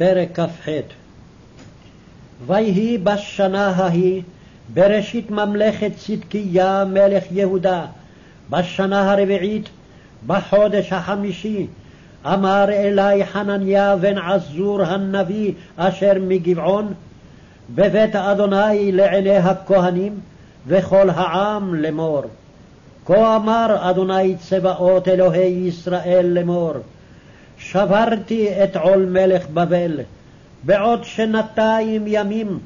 פרק כ"ח ויהי בשנה ההיא, בראשית ממלכת צדקיה מלך יהודה, בשנה הרביעית, בחודש החמישי, אמר אלי חנניה בן עזור הנביא אשר מגבעון, בבית אדוני לעיני הכהנים וכל העם לאמור. כה אמר אדוני צבאות אלוהי ישראל לאמור, שברתי את עול מלך בבל, בעוד שנתיים ימים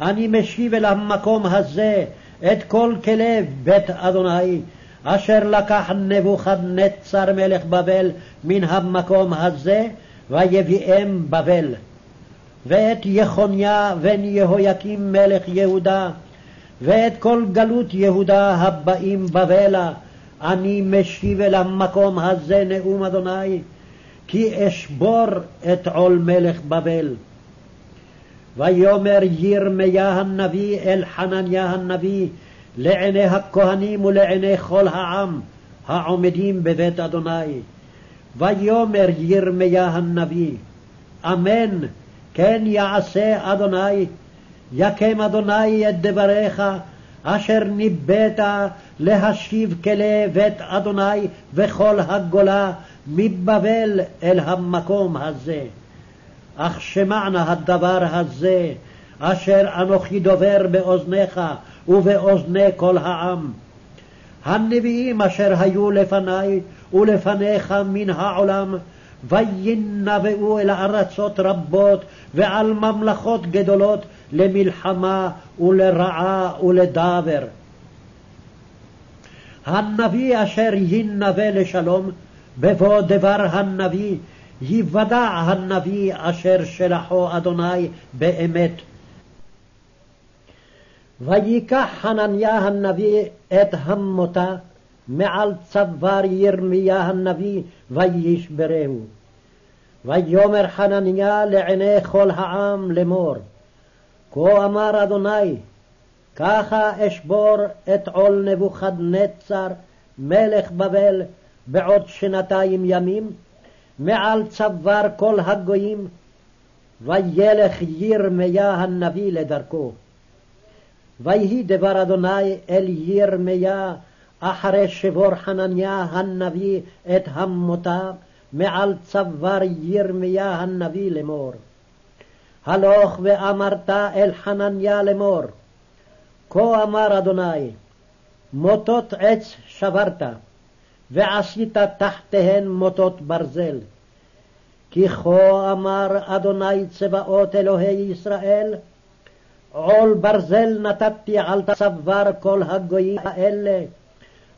אני משיב אל המקום הזה את כל כלב בית אדוני, אשר לקח נבוכדנצר מלך בבל מן המקום הזה, ויביאם בבל. ואת יחוניה בן יהויקים מלך יהודה, ואת כל גלות יהודה הבאים בבלה, אני משיב אל המקום הזה נאום אדוני, כי אשבור את עול מלך בבל. ויאמר ירמיה הנביא אל חנניה הנביא לעיני הכהנים ולעיני כל העם העומדים בבית אדוני. ויאמר ירמיה הנביא, אמן, כן יעשה אדוני, יקם אדוני את דבריך, אשר ניבאת להשיב כלי בית אדוני וכל הגולה מבבל אל המקום הזה. אך שמענה הדבר הזה, אשר אנוכי דובר באוזניך ובאוזני כל העם. הנביאים אשר היו לפני ולפניך מן העולם, וינבאו אל ארצות רבות ועל ממלכות גדולות למלחמה ולרעה ולדבר. הנביא אשר ינבא לשלום, בבוא דבר הנביא, יוודע הנביא אשר שלחו אדוני באמת. ויקח חנניה הנביא את המותה מעל צוואר ירמיה הנביא וישברהו. ויאמר חנניה לעיני כל העם לאמור, כה אמר אדוני, ככה אשבור את עול נבוכדנצר מלך בבל בעוד שנתיים ימים, מעל צוואר כל הגויים, וילך ירמיה הנביא לדרכו. ויהי דבר אדוני אל ירמיה אחרי שבור חנניה הנביא את המותה מעל צוואר ירמיה הנביא לאמור. הלוך ואמרת אל חנניה לאמור, כה אמר אדוני, מוטות עץ שברת, ועשית תחתיהן מוטות ברזל. כי כה אמר אדוני צבאות אלוהי ישראל, עול ברזל נתתי על צוואר כל הגויים האלה,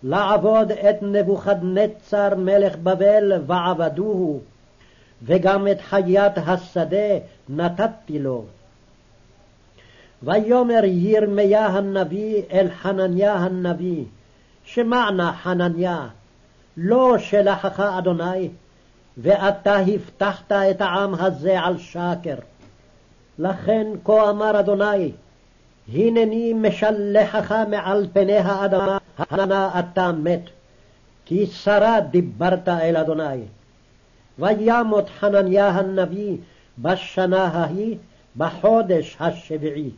לעבוד את נבוכדנצר מלך בבל ועבדוהו, וגם את חיית השדה נתתי לו. ויאמר ירמיה הנביא אל חנניה הנביא, שמענה חנניה, לא שלחך אדוני, ואתה הבטחת את העם הזה על שקר. לכן כה אמר אדוני, הנני משלחך מעל פני האדמה, הנא אתה מת, כי שרה דיברת אל אדוני. וימות חנניה הנביא בשנה ההיא, בחודש השביעי.